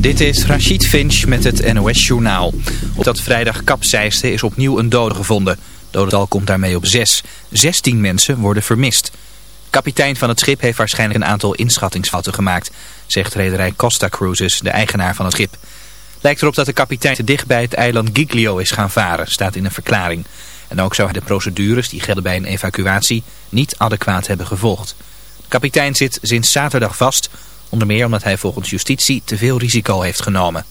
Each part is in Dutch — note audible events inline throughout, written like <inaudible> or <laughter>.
Dit is Rachid Finch met het NOS-journaal. Op dat vrijdag kapseisde is opnieuw een dode gevonden. Dodental komt daarmee op zes. 16 mensen worden vermist. Kapitein van het schip heeft waarschijnlijk een aantal inschattingsfouten gemaakt, zegt rederij Costa Cruises, de eigenaar van het schip. Lijkt erop dat de kapitein te dicht bij het eiland Giglio is gaan varen, staat in een verklaring. En ook zou hij de procedures die gelden bij een evacuatie niet adequaat hebben gevolgd. De kapitein zit sinds zaterdag vast Onder meer omdat hij volgens justitie te veel risico heeft genomen.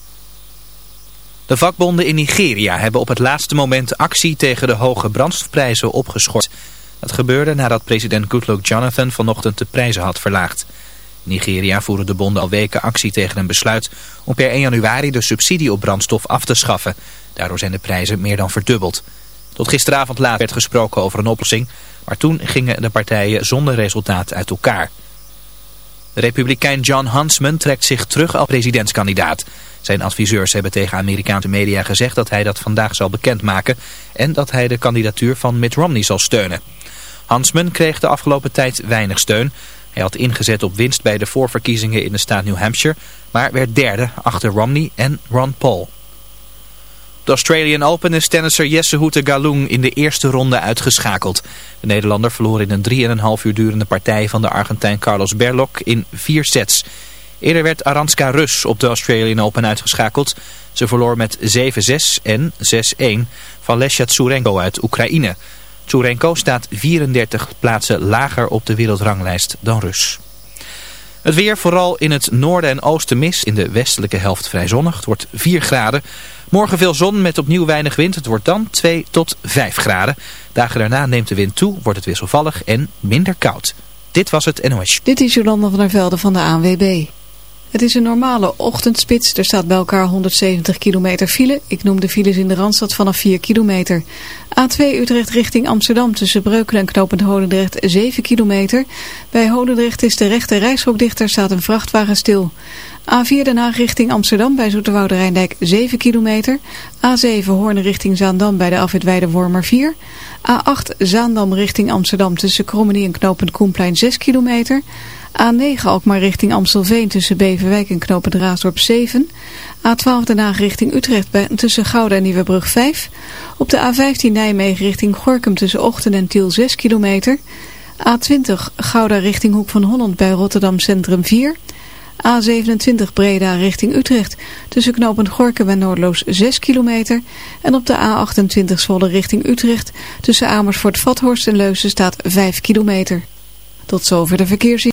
De vakbonden in Nigeria hebben op het laatste moment actie tegen de hoge brandstofprijzen opgeschort. Dat gebeurde nadat president Goodluck Jonathan vanochtend de prijzen had verlaagd. In Nigeria voeren de bonden al weken actie tegen een besluit om per 1 januari de subsidie op brandstof af te schaffen. Daardoor zijn de prijzen meer dan verdubbeld. Tot gisteravond laat werd gesproken over een oplossing, maar toen gingen de partijen zonder resultaat uit elkaar. Republikein John Huntsman trekt zich terug als presidentskandidaat. Zijn adviseurs hebben tegen Amerikaanse media gezegd dat hij dat vandaag zal bekendmaken en dat hij de kandidatuur van Mitt Romney zal steunen. Huntsman kreeg de afgelopen tijd weinig steun. Hij had ingezet op winst bij de voorverkiezingen in de staat New Hampshire, maar werd derde achter Romney en Ron Paul. De Australian Open is tennisser Jesse Hoete Galung in de eerste ronde uitgeschakeld. De Nederlander verloor in een 3,5 uur durende partij van de Argentijn Carlos Berlok in vier sets. Eerder werd Aranska Rus op de Australian Open uitgeschakeld. Ze verloor met 7-6 en 6-1 van Lesja Tsurenko uit Oekraïne. Tsurenko staat 34 plaatsen lager op de wereldranglijst dan Rus. Het weer vooral in het noorden en oosten mis. In de westelijke helft vrij zonnig. Het wordt 4 graden. Morgen veel zon met opnieuw weinig wind. Het wordt dan 2 tot 5 graden. Dagen daarna neemt de wind toe, wordt het wisselvallig en minder koud. Dit was het NOS. Dit is Jolanda van der Velde van de ANWB. Het is een normale ochtendspits. Er staat bij elkaar 170 kilometer file. Ik noem de files in de Randstad vanaf 4 kilometer. A2 Utrecht richting Amsterdam tussen Breukelen en Knopend Holendrecht 7 kilometer. Bij Holendrecht is de rechte reishok dichter, staat een vrachtwagen stil. A4 Den Haag richting Amsterdam bij Zoeterwoude Rijndijk 7 kilometer. A7 Hoorn richting Zaandam bij de afwit Wormer 4. A8 Zaandam richting Amsterdam tussen Krommenie en Knopend Koenplein 6 kilometer. A9 Alkmaar richting Amstelveen tussen Beverwijk en Knopend Raasdorp 7. A12 Den Haag richting Utrecht bij, tussen Gouda en Nieuwebrug 5. Op de A15 Nijmegen richting Gorkum tussen Ochten en Tiel 6 kilometer. A20 Gouda richting Hoek van Holland bij Rotterdam Centrum 4. A27 Breda richting Utrecht tussen knooppunt Gorkum en Noordloos 6 kilometer. En op de A28 Zwolle richting Utrecht tussen Amersfoort Vathorst en Leusen staat 5 kilometer. Tot zover de verkeersin.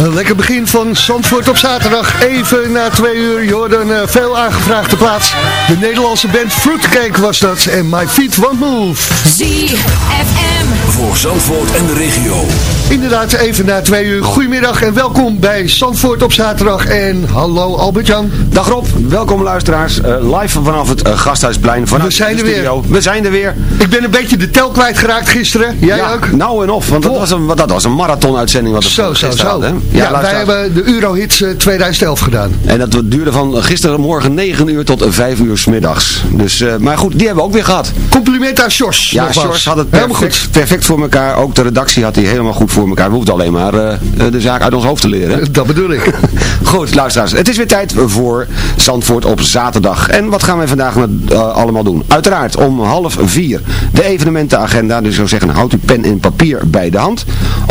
Een lekker begin van Zandvoort op zaterdag. Even na twee uur. Je hoorde een uh, veel aangevraagde plaats. De Nederlandse band Fruitcake was dat. En My Feet Won't Move. ZFM. Voor Zandvoort en de regio. Inderdaad, even na twee uur. Goedemiddag en welkom bij Zandvoort op zaterdag. En hallo Albert-Jan. Dag Rob, welkom luisteraars. Uh, live vanaf het uh, Gasthuisplein. Vanuit We zijn er weer. We zijn er weer. Ik ben een beetje de tel kwijtgeraakt gisteren. Jij ja, ook? Nou en of, want dat was een, dat was een marathon-uitzending. Wat zo, zo, zo. Had, ja, ja wij hebben de Eurohits 2011 gedaan. En dat duurde van gisterenmorgen 9 uur tot 5 uur s middags. Dus, uh, maar goed, die hebben we ook weer gehad. Compliment aan Sjors. Ja, Sjors had het perfect, goed. perfect voor elkaar. Ook de redactie had hij helemaal goed voor elkaar. We hoefden alleen maar uh, de zaak uit ons hoofd te leren. Dat bedoel ik. <laughs> goed, luisteraars. Het is weer tijd voor Zandvoort op zaterdag. En wat gaan we vandaag uh, allemaal doen? Uiteraard om half vier de evenementenagenda. Dus ik zou zeggen, houd uw pen en papier bij de hand.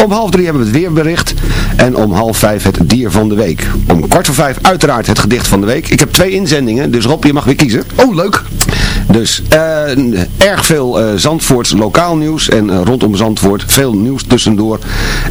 Om half drie hebben we het weerbericht. En om half vijf het dier van de week. Om kwart voor vijf uiteraard het gedicht van de week. Ik heb twee inzendingen, dus Rob, je mag weer kiezen. Oh, leuk. Dus uh, erg veel uh, Zandvoorts lokaal nieuws en uh, rondom Zandvoort veel nieuws tussendoor.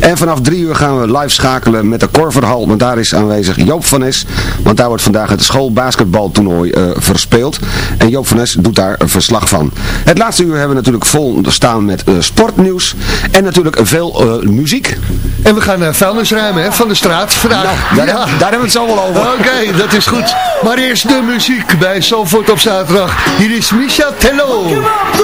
En vanaf drie uur gaan we live schakelen met de Korverhal, want daar is aanwezig Joop van Es. Want daar wordt vandaag het schoolbasketbaltoernooi verspeeld. En Joop van Es doet daar een verslag van. Het laatste uur hebben we natuurlijk vol staan met sportnieuws en natuurlijk veel muziek. En we gaan vuilnis ruimen hè, van de straat vandaag. Nou, daar, ja. hebben, daar hebben we het zo wel over. Oké, okay, dat is goed. Maar eerst de muziek bij Zandvoort op zaterdag. Hier is Michel Tello.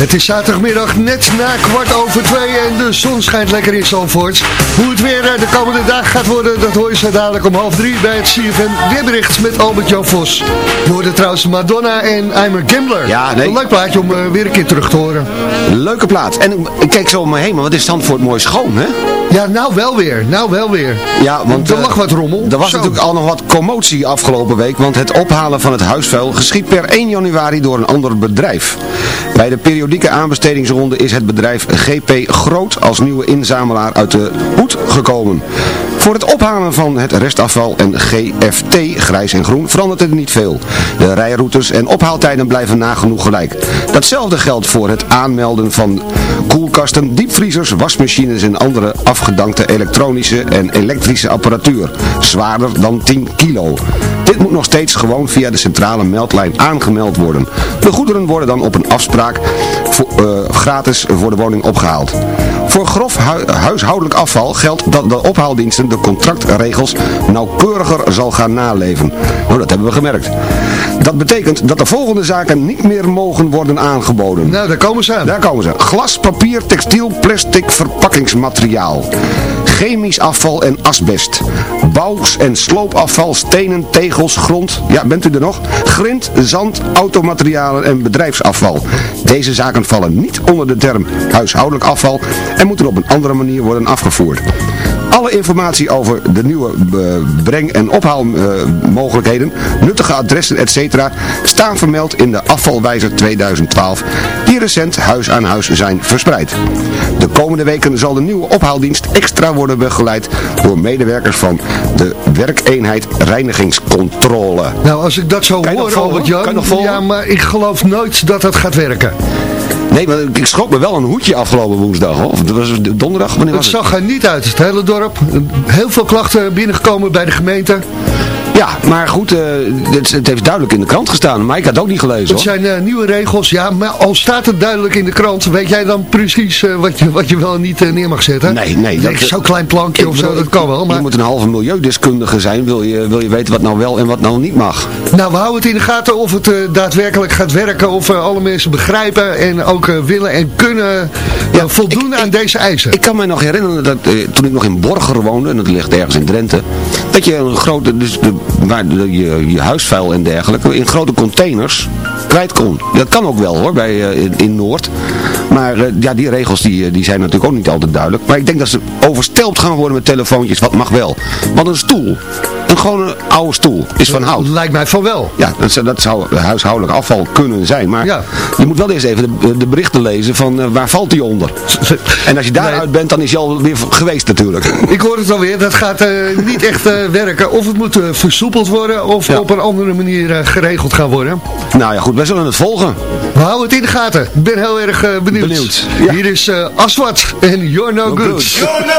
Het is zaterdagmiddag net na kwart over twee en de zon schijnt lekker in Zandvoort. Hoe het weer de komende dag gaat worden, dat hoor je zo dadelijk om half drie bij het CFM weerbericht met Albert-Jan Vos. Je hoorde trouwens Madonna en I'm a Gambler. Ja, nee. Een leuk plaatje om weer een keer terug te horen. Leuke plaat. En ik kijk zo om me heen, maar wat is Zandvoort mooi schoon, hè? Ja, nou wel weer. Nou wel weer. Ja, want... Er lag wat rommel. Er was Zo. natuurlijk al nog wat commotie afgelopen week, want het ophalen van het huisvuil geschiet per 1 januari door een ander bedrijf. Bij de periodieke aanbestedingsronde is het bedrijf GP Groot als nieuwe inzamelaar uit de hoed gekomen. Voor het ophalen van het restafval en GFT, grijs en groen, verandert het niet veel. De rijroutes en ophaaltijden blijven nagenoeg gelijk. Datzelfde geldt voor het aanmelden van koelkasten, diepvriezers, wasmachines en andere afgedankte elektronische en elektrische apparatuur. Zwaarder dan 10 kilo. Dit moet nog steeds gewoon via de centrale meldlijn aangemeld worden. De goederen worden dan op een afspraak voor, eh, gratis voor de woning opgehaald. Voor grof hu- huishoudelijk afval geldt dat de ophaaldiensten de contractregels nauwkeuriger zal gaan naleven. Nou, dat hebben we gemerkt. Dat betekent dat de volgende zaken niet meer mogen worden aangeboden. Nou, daar komen ze aan. Daar komen ze. Glas, papier, textiel, plastic, verpakkingsmateriaal. Chemisch afval en asbest. Bouws- en sloopafval, stenen, tegels, grond. Ja, bent u er nog? Grind, zand, automaterialen en bedrijfsafval. Deze zaken vallen niet onder de term huishoudelijk afval en moeten op een andere manier worden afgevoerd. Alle informatie over de nieuwe eh, breng- en ophaalmogelijkheden, nuttige adressen etc. staan vermeld in de afvalwijzer 2012 die recent huis aan huis zijn verspreid. De komende weken zal de nieuwe ophaaldienst extra worden begeleid door medewerkers van de werkeenheid reinigingscontrole. Nou, als ik dat zo Kan hoor? Albert-Jan, ja, maar ik geloof nooit dat dat gaat werken. Nee, maar ik schrok me wel een hoedje afgelopen woensdag. Of dat was donderdag? Wanneer Het was het? zag er niet uit, het hele dorp. Heel veel klachten binnengekomen bij de gemeente. Ja, maar goed, eh, het, het heeft duidelijk in de krant gestaan. Maar ik had het ook niet gelezen Het hoor. zijn eh, nieuwe regels, ja, maar al staat het duidelijk in de krant, weet jij dan precies eh, wat, je, wat je wel en niet neer mag zetten? Nee, nee. Zo'n klein plankje of zo, dat kan wel. Je Maar, moet een halve milieudeskundige zijn, wil je, wil je weten wat nou wel en wat nou niet mag. nou, we houden het in de gaten of het daadwerkelijk gaat werken, of alle mensen begrijpen en ook willen en kunnen ja, voldoen aan deze eisen. Ik kan me nog herinneren dat toen ik nog in Borger woonde, en dat ligt ergens in Drenthe, dat je een grote, dus de, waar je, je huisvuil en dergelijke, in grote containers kwijt kon. Dat kan ook wel hoor, bij, eh, in, in Noord. Maar eh, ja, die regels die, eh, die zijn natuurlijk ook niet altijd duidelijk. Maar ik denk dat ze overstelpt gaan worden met telefoontjes, wat mag wel. Want een stoel, een gewone oude stoel, is van hout. Lijkt mij van wel. Ja, dat, zou- dat zou huishoudelijk afval kunnen zijn. Maar Ja. je moet wel eerst even de, de berichten lezen van eh, waar valt die onder. En als je daaruit Nee. bent, dan is je alweer geweest natuurlijk. <laughs> Ik hoor het alweer, dat gaat eh, niet echt eh, werken. Of het moet versoepeld worden, of Ja. op een andere manier eh, geregeld gaan worden. Nou ja, goed, wij zullen het volgen. We houden het in de gaten. Ik ben heel erg benieuwd. Benieuwd, ja. Hier is eh, Aswat en You're No, good. good. Feeling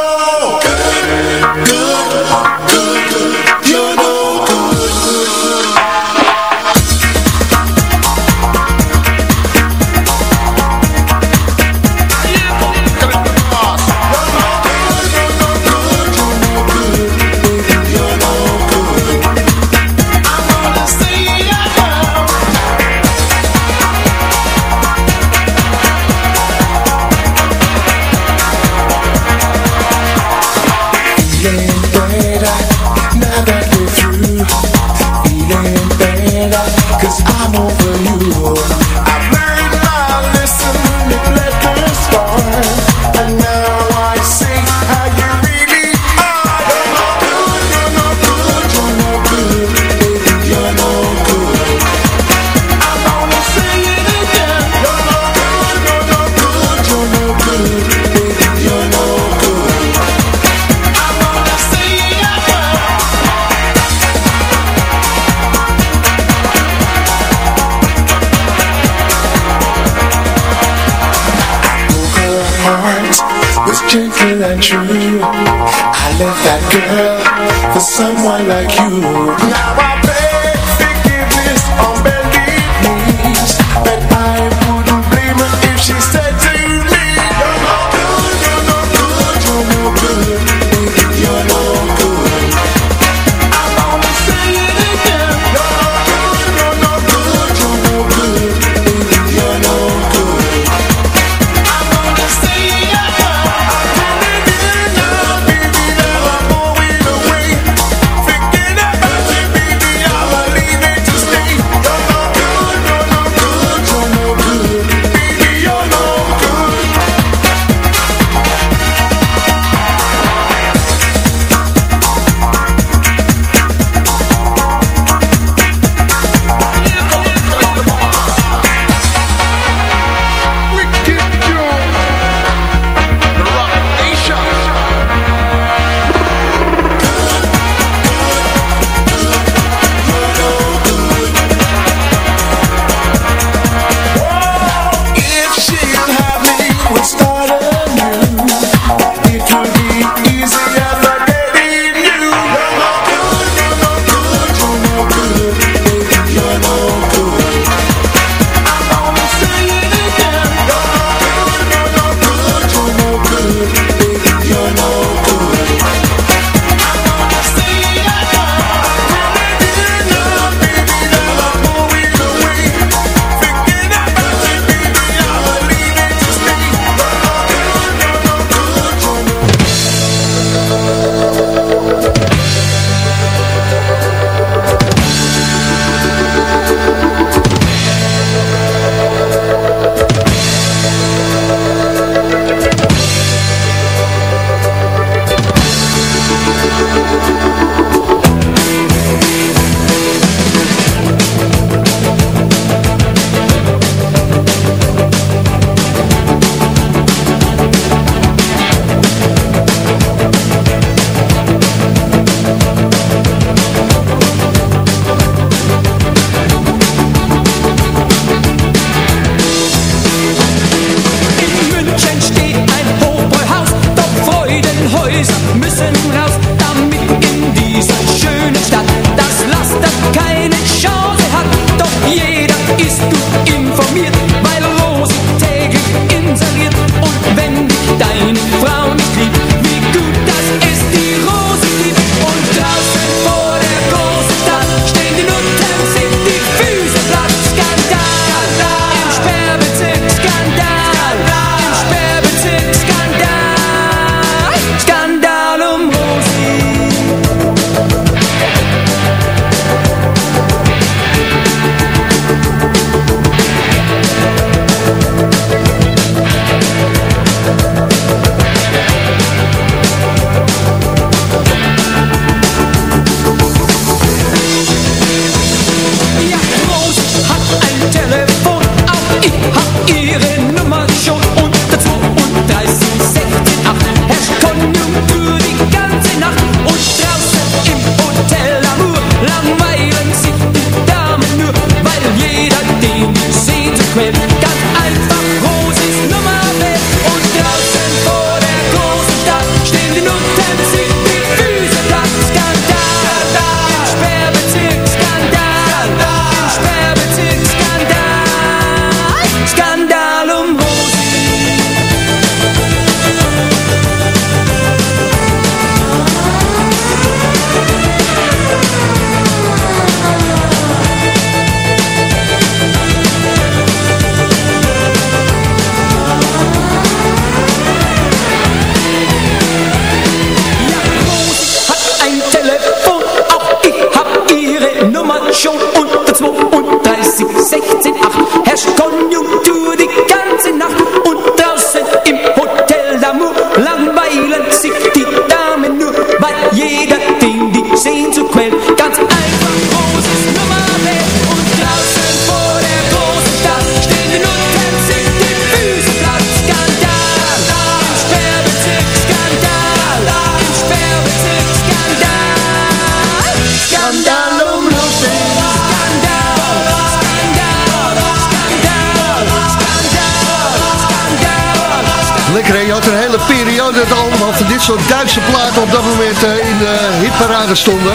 Je had een hele periode dat allemaal van dit soort Duitse platen op dat moment eh, in de hitparade stonden.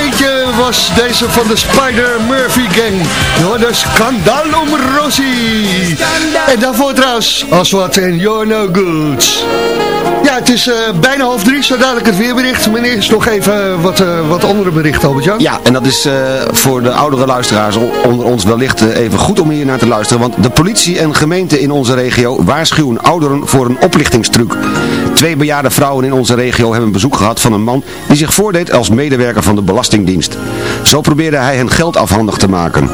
Eentje was deze van de Spider Murphy Gang. De Scandalum Rossi. En daarvoor trouwens, als wat en You're No Good. Ja, het is eh, bijna half drie, zo dadelijk het weerbericht. Meneer, is nog even wat, eh, wat andere berichten, Albert-Jan. Ja, en dat is eh, voor de oudere luisteraars onder ons wellicht eh, even goed om hier naar te luisteren. Want de politie en gemeente in onze regio waarschuwen ouderen voor een oplichtingstruc. Twee bejaarde vrouwen in onze regio hebben bezoek gehad van een man die zich voordeed als medewerker van de Belastingdienst. Zo probeerde hij hen geld afhandig te maken.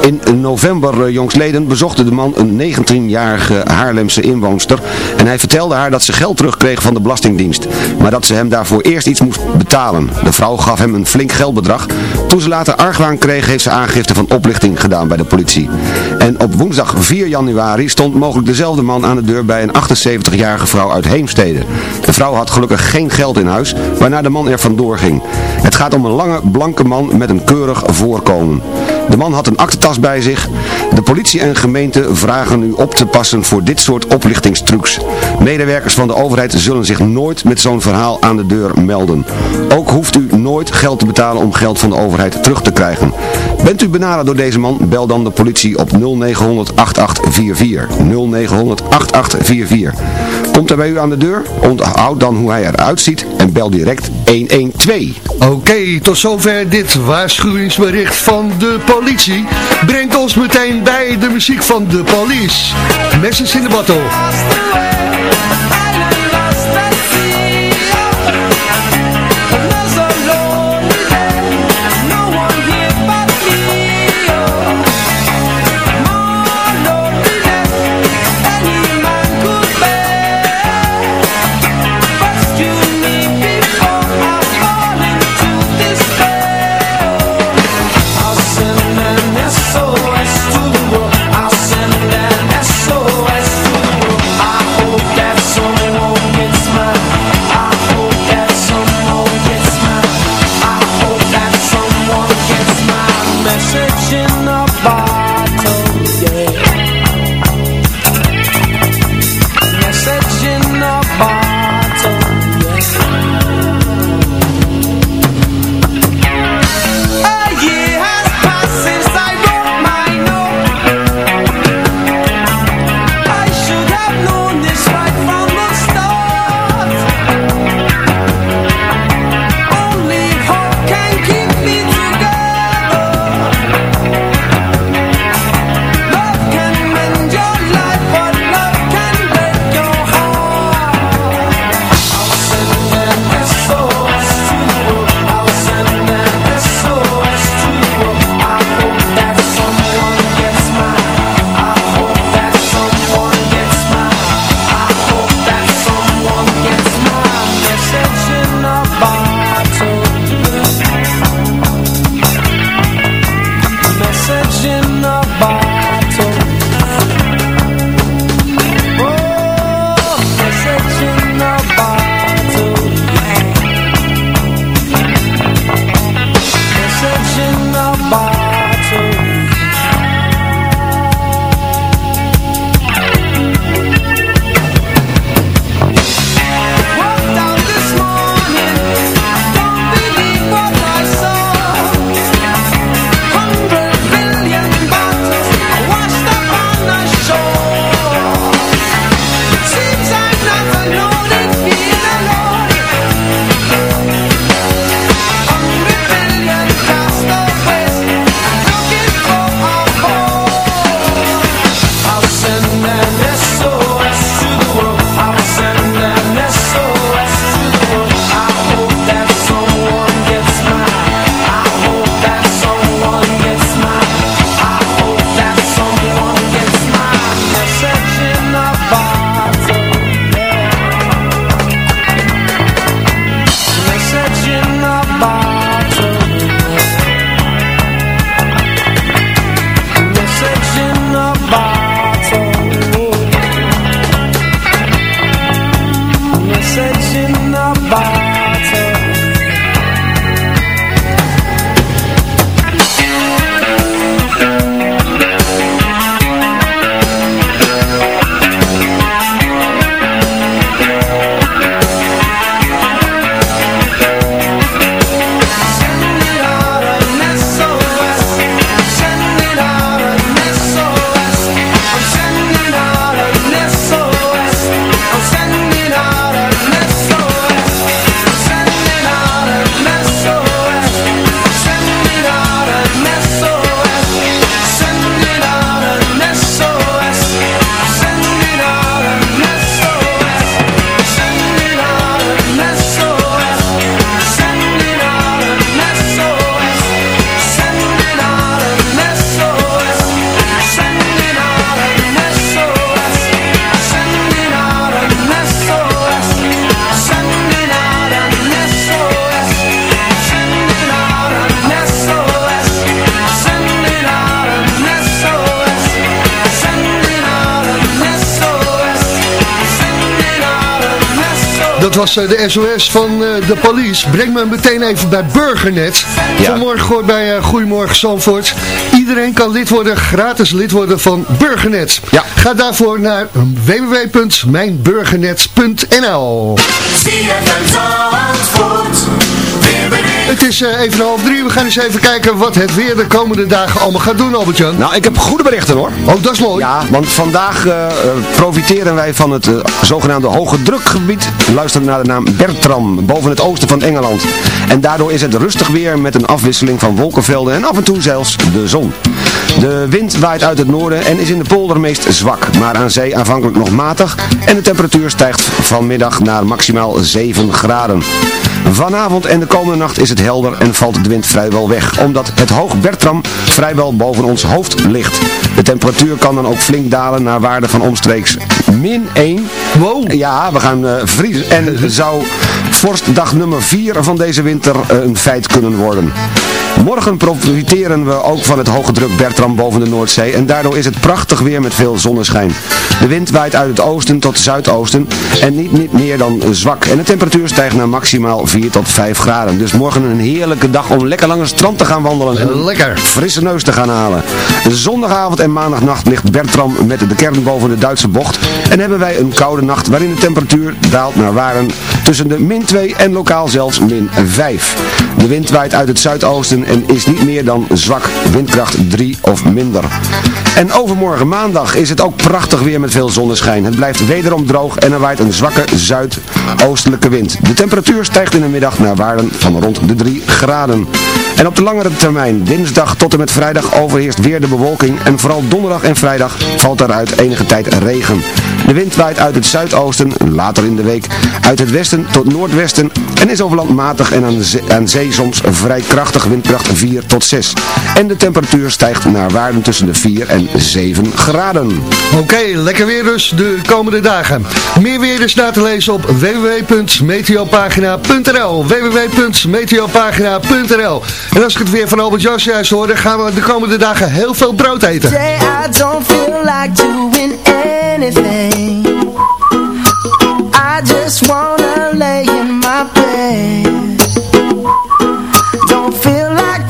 In november eh, jongsleden bezocht de man een 19-jarige Haarlemse inwoonster en hij vertelde haar dat ze geld terugkreeg van de Belastingdienst, maar dat ze hem daarvoor eerst iets moest betalen. De vrouw gaf hem een flink geldbedrag. Toen ze later argwaan kreeg, heeft ze aangifte van oplichting gedaan bij de politie. En op woensdag 4 januari stond mogelijk dezelfde man aan de deur bij een 78-jarige vrouw uit Heemstede. De vrouw had gelukkig geen geld in huis, waarna de man er vandoor ging. Het gaat om een lange, blanke man met een keurig voorkomen. De man had een aktentas bij zich. De politie en gemeente vragen u op te passen voor dit soort oplichtingstrucs. Medewerkers van de overheid zullen zich nooit met zo'n verhaal aan de deur melden. Ook hoeft u nooit geld te betalen om geld van de overheid terug te krijgen. Bent u benaderd door deze man, bel dan de politie op 0900 8844. 0900 8844. Komt hij bij u aan de deur? Onthoud dan hoe hij eruit ziet en bel direct 112. Oké, tot zover dit waarschuwingsbericht van de politie. Brengt ons meteen bij de muziek van de police. Message in the bottle. Dat was eh, de SOS van eh, de police. Breng me meteen even bij Burgernet. Vanmorgen gehoord bij uh, Goedemorgen Zandvoort. Iedereen kan lid worden, gratis lid worden van Burgernet. Ja. Ga daarvoor naar www.mijnburgernet.nl Het is uh, even half drie. We gaan eens even kijken wat het weer de komende dagen allemaal gaat doen, Albert-Jan. Nou, ik heb goede berichten hoor. Oh, dat is mooi. Ja, want vandaag uh, profiteren wij van het uh, zogenaamde hoge drukgebied. Luister naar de naam Bertram, boven het oosten van Engeland. En daardoor is het rustig weer met een afwisseling van wolkenvelden en af en toe zelfs de zon. De wind waait uit het noorden en is in de polder meest zwak, maar aan zee aanvankelijk nog matig. En de temperatuur stijgt vanmiddag naar maximaal 7 graden. Vanavond en de komende nacht is het helder en valt de wind vrijwel weg, omdat het hoog Bertram vrijwel boven ons hoofd ligt. De temperatuur kan dan ook flink dalen naar waarde van omstreeks min 1. Wow. Ja, we gaan uh, vriezen en zou vorstdag nummer 4 van deze winter uh, een feit kunnen worden. Morgen profiteren we ook van het hoge druk Bertram boven de Noordzee en daardoor is het prachtig weer met veel zonneschijn. De wind waait uit het oosten tot zuidoosten en niet, niet meer dan zwak en de temperatuur stijgt naar maximaal 4 tot 5 graden. Dus morgen een heerlijke dag om lekker langs het strand te gaan wandelen en een lekker. frisse neus te gaan halen. Zondagavond en maandagnacht ligt Bertram met de kern boven de Duitse bocht en hebben wij een koude nacht waarin de temperatuur daalt naar waren tussen de min 2 en lokaal zelfs min 5. De wind waait uit het zuidoosten en is niet meer dan zwak, windkracht 3 of minder. En overmorgen maandag is het ook prachtig weer met veel zonneschijn. Het blijft wederom droog en er waait een zwakke zuidoostelijke wind. De temperatuur stijgt in de middag naar waarden van rond de 3 graden. En op de langere termijn, dinsdag tot en met vrijdag, overheerst weer de bewolking en vooral donderdag en vrijdag valt eruit enige tijd regen. De wind waait uit het zuidoosten, later in de week, uit het westen tot noordwesten en is over land matig en aan zee, aan zee soms vrij krachtig, windkracht 4 tot 6. En de temperatuur stijgt naar waarden tussen de 4 en 7 graden. Oké, okay, lekker weer dus de komende dagen. Meer weer is na te lezen op www.meteopagina.nl www.meteopagina.nl En als ik het weer van Albert Jas juist hoor, dan gaan we de komende dagen heel veel brood eten. I don't feel like doing anything I just wanna lay in my bed Don't feel like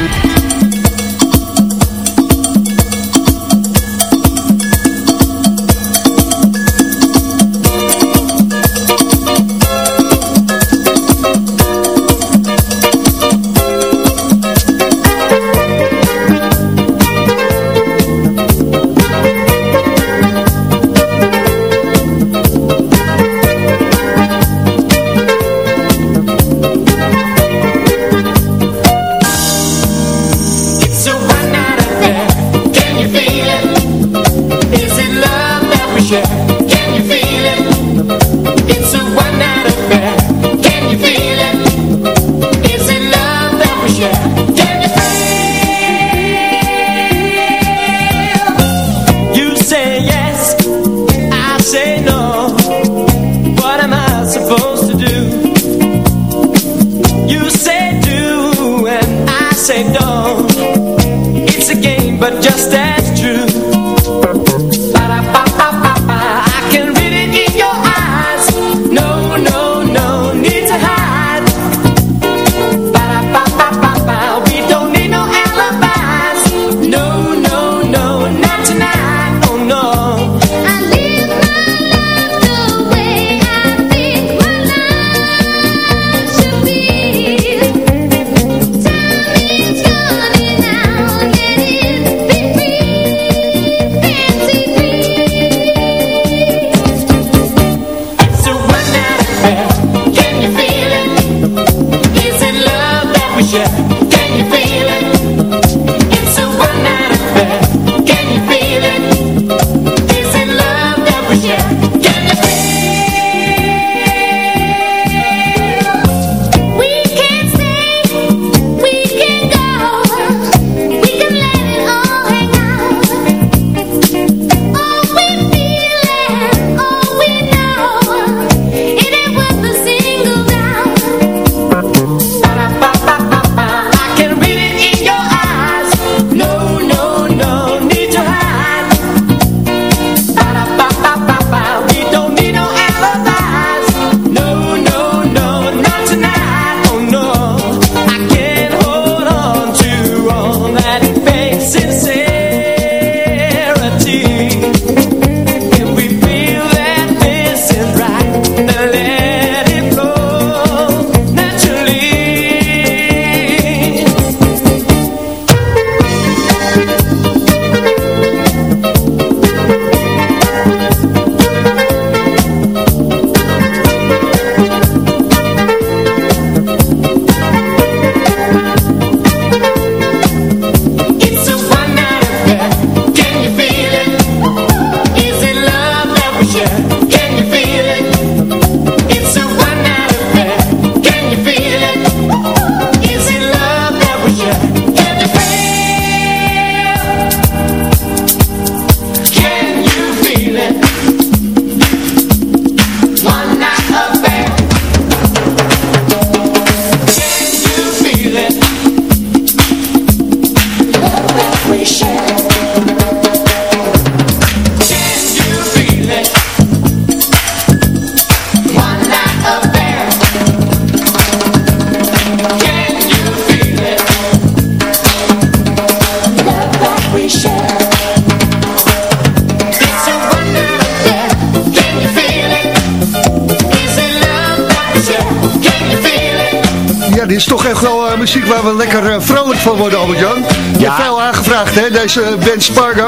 deze wens Spargo.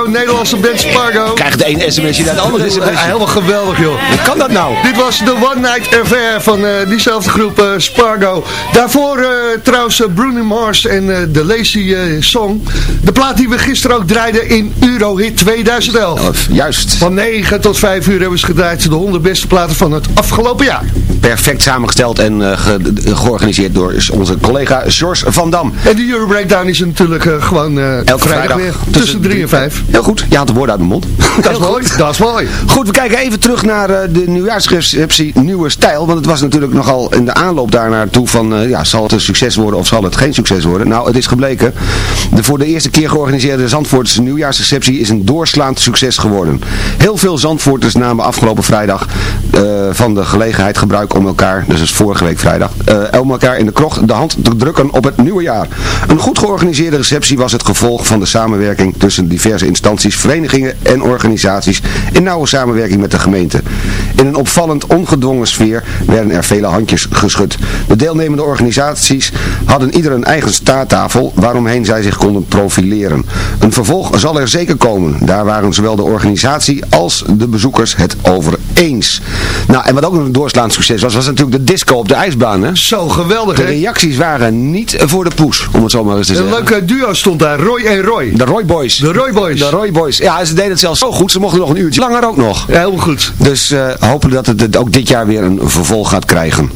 was Spargo. Krijgt de ene smsje naar de andere is Helemaal geweldig joh. Kan dat nou? Dit was de One Night Affair van uh, diezelfde groep eh, Spargo. Daarvoor eh, trouwens Bruno Mars en de Lazy Song. De plaat die we gisteren ook draaiden in Eurohit 2011. Juist. Van 9 tot 5 uur hebben ze gedraaid de 100 beste platen van het afgelopen jaar. Perfect samengesteld en georganiseerd door onze collega George van Dam. En de Euro Breakdown is natuurlijk gewoon Elke vrijdag, tussen 3 en 5. Heel goed de woorden uit de mond. <laughs> Dat is mooi, dat is mooi. Goed, we kijken even terug naar uh, de nieuwjaarsreceptie Nieuwe Stijl. Want het was natuurlijk nogal in de aanloop daar naartoe van, ja, zal het een succes worden of zal het geen succes worden? Nou, het is gebleken. De voor de eerste keer georganiseerde Zandvoortse nieuwjaarsreceptie is een doorslaand succes geworden. Heel veel Zandvoorters namen afgelopen vrijdag van de gelegenheid gebruik om elkaar, dus is vorige week vrijdag, om elkaar in de krocht de hand te drukken op het nieuwe jaar. Een goed georganiseerde receptie was het gevolg van de samenwerking tussen diverse instanties, verenigingen en organisaties in nauwe samenwerking met de gemeente. In een opvallend ongedwongen sfeer werden er vele handjes geschud. De deelnemende organisaties hadden ieder een eigen staattafel waaromheen zij zich konden profileren. Een vervolg zal er zeker komen. Daar waren zowel de organisatie als de bezoekers het over eens. Nou, en wat ook een doorslaand succes was, was natuurlijk de disco op de ijsbaan. Hè? Zo geweldig, De reacties waren niet voor de poes, om het zo maar eens te zeggen. Een leuke duo stond daar, Roy en Roy. De Roy Boys. De Roy Boys. De Roy Boys. Ja, ze deden het zelfs zo goed, ze mochten nog een uurtje langer ook nog. Ja, heel goed. Dus uh, hopelijk dat het ook dit jaar weer een vervolg gaat krijgen.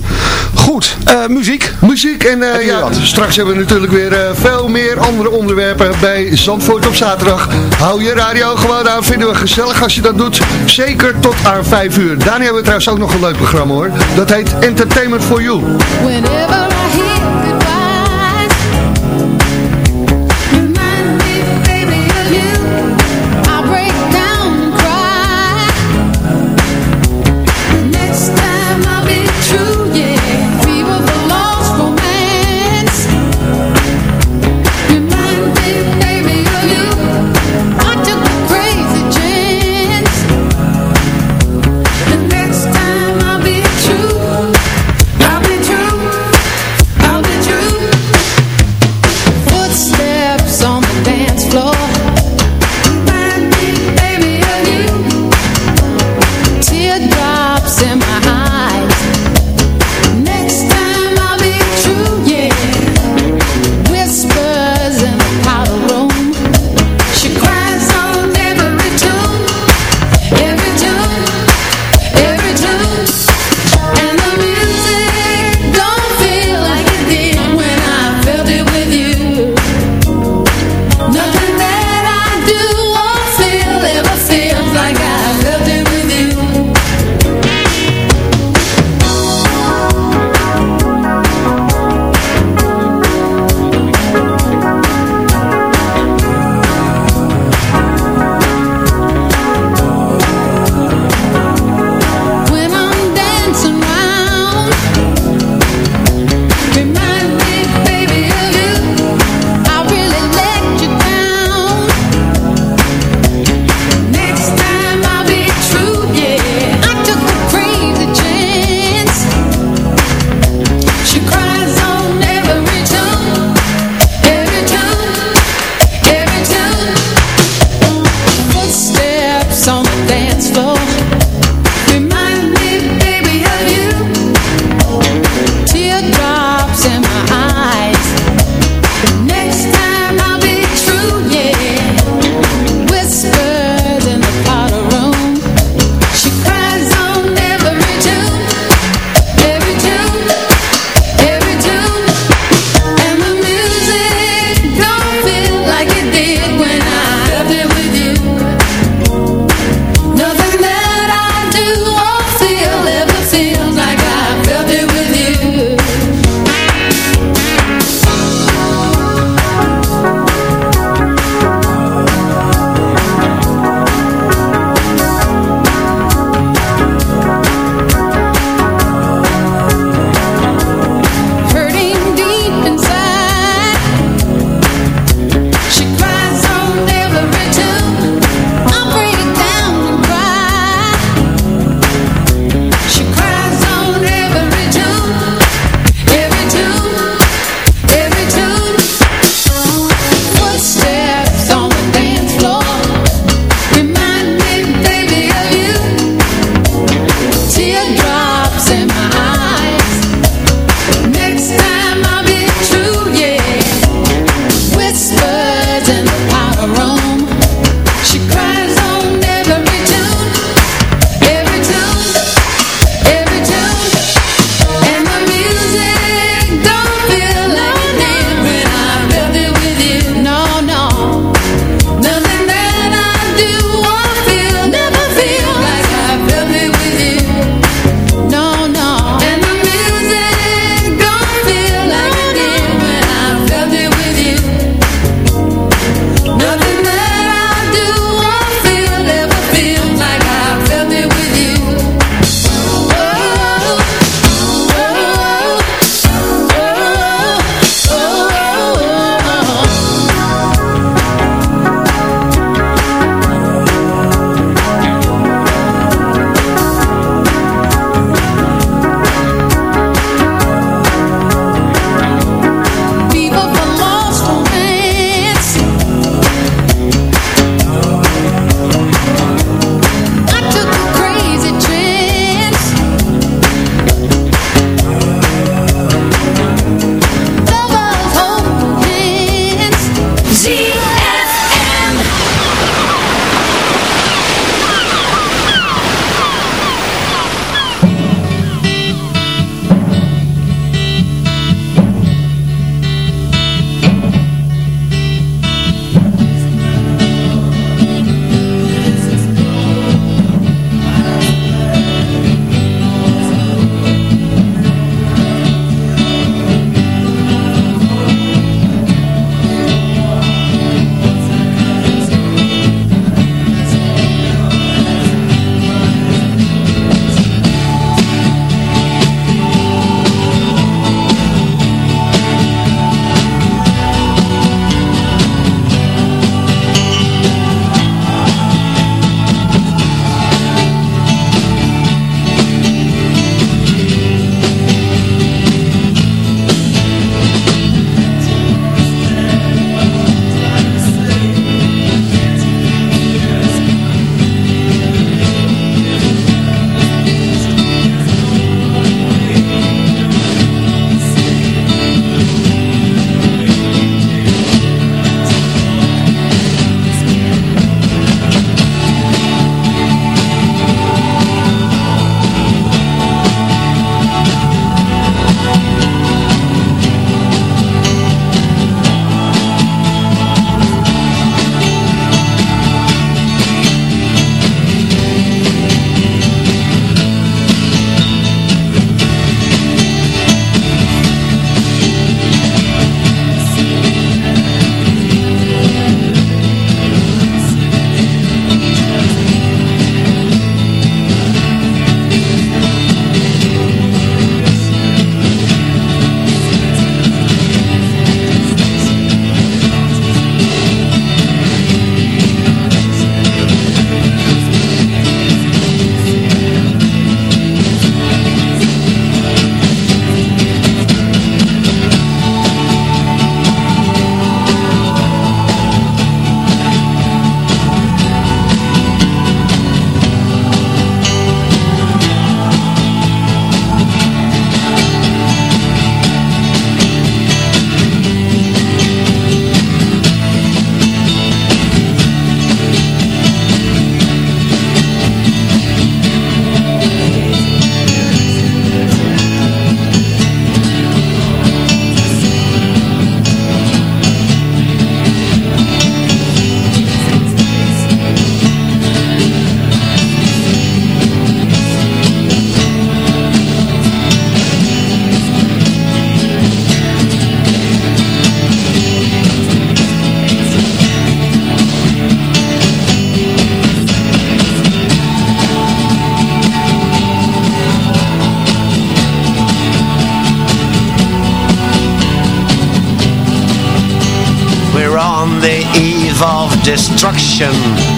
Goed, uh, muziek. Muziek en uh, ja, straks hebben we natuurlijk weer veel meer andere onderwerpen bij Zandvoort op zaterdag. Hou je radio gewoon aan, vinden we gezellig als je dat doet. Zeker tot aan 5 uur. Daarna hebben we trouwens ook nog een leuk programma hoor. Dat heet Entertainment for You. Whenever I hear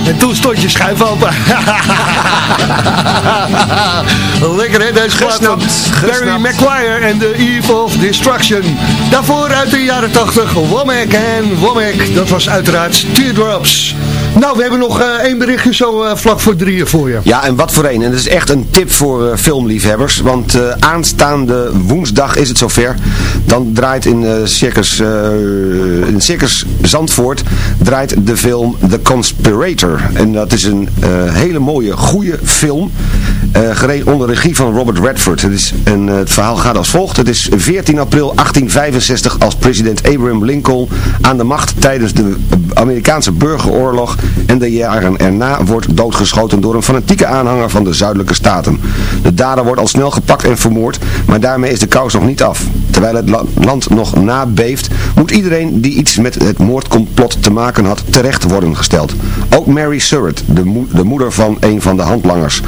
En toen stond je schuif open. <laughs> Lekker hè, deze plaat van Barry. Maguire en The Eve of Destruction. Daarvoor uit de jaren 80, Womack en Womack. Dat was uiteraard Teardrops. Nou, we hebben nog eh, één berichtje zo eh, vlak voor drieën voor je. Ja, en wat voor een. En dat is echt een tip voor eh, filmliefhebbers. Want aanstaande woensdag is het zover. Dan draait in, Circus, in Circus Zandvoort draait de film The Conspirator. En dat is een hele mooie, goede film. gere- onder regie van Robert Redford. Het, is, en, eh, het verhaal gaat als volgt. Het is 14 april 1865 als president Abraham Lincoln aan de macht tijdens de Amerikaanse burgeroorlog en de jaren erna wordt doodgeschoten door een fanatieke aanhanger van de zuidelijke staten. De dader wordt al snel gepakt en vermoord, maar daarmee is de kous nog niet af. Terwijl het la- land nog nabeeft, moet iedereen die iets met het moordcomplot te maken had, terecht worden gesteld. Ook Mary Surratt, de, de moeder van een van de handlangers.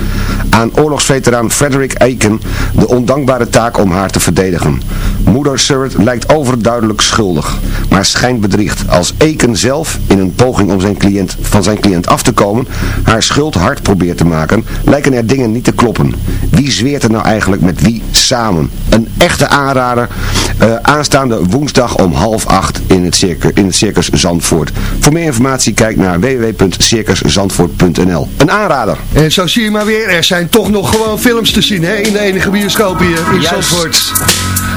Aan oorlogsveteraan Frederick Aiken de ondankbare taak om haar te verdedigen. Moeder Surratt lijkt overduidelijk schuldig, maar schijnt bedriegt. Als Aiken zelf, in een poging om zijn cliënt, van zijn cliënt af te komen, haar schuld hard probeert te maken, lijken er dingen niet te kloppen. Wie zweert er nou eigenlijk met wie samen? Een echte aanrader, eh, aanstaande woensdag om half acht in het, circus, in het Circus Zandvoort. Voor meer informatie kijk naar www.circuszandvoort.nl. Een aanrader. En zo zie je maar weer, er zijn toch nog gewoon films te zien hè, in de enige bioscoop hier in Juist. Zandvoort.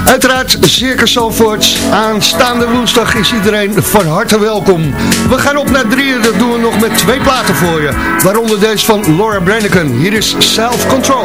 Uiteraard Circus Zalvoort. Aanstaande woensdag is iedereen van harte welkom. We gaan op naar drieën, dat doen we nog met twee platen voor je. Waaronder deze van Laura Branigan. Hier is Self Control.